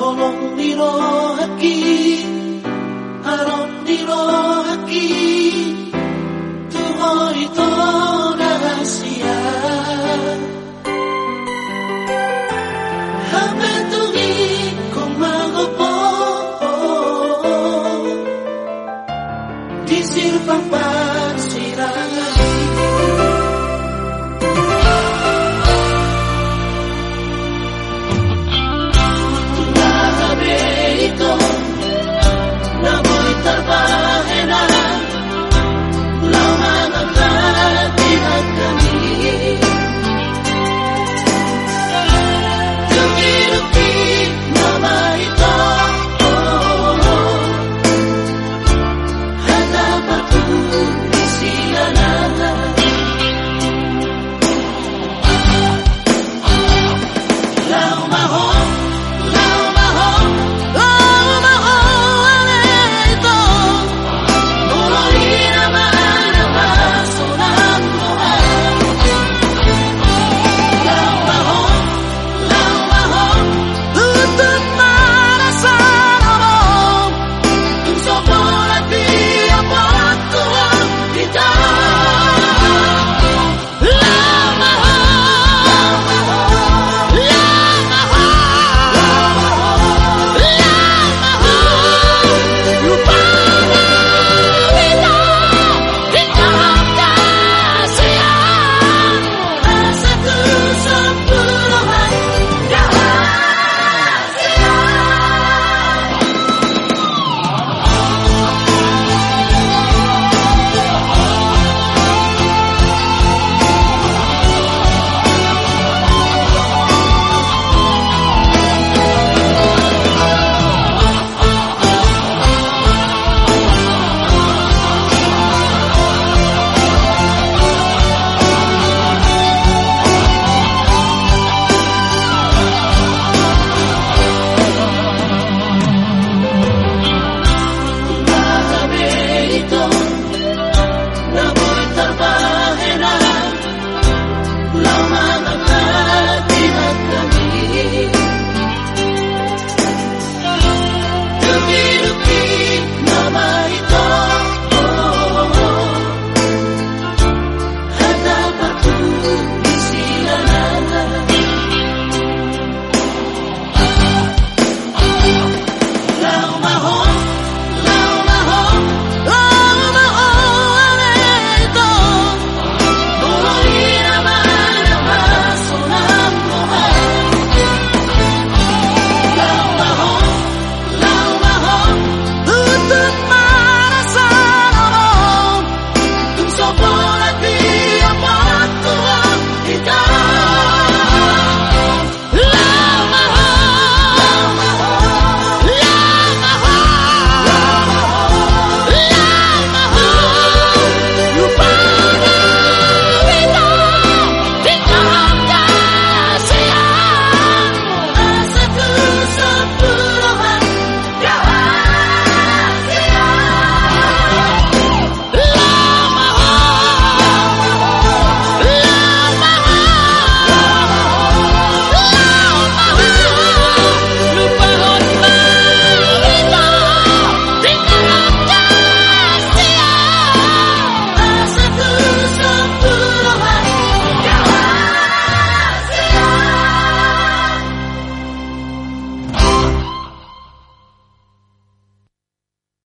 Colón miró aquí, Aarón miró aquí.